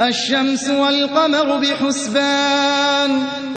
الشَّمْسُ وَالْقَمَرُ بِحُسْبَانٍ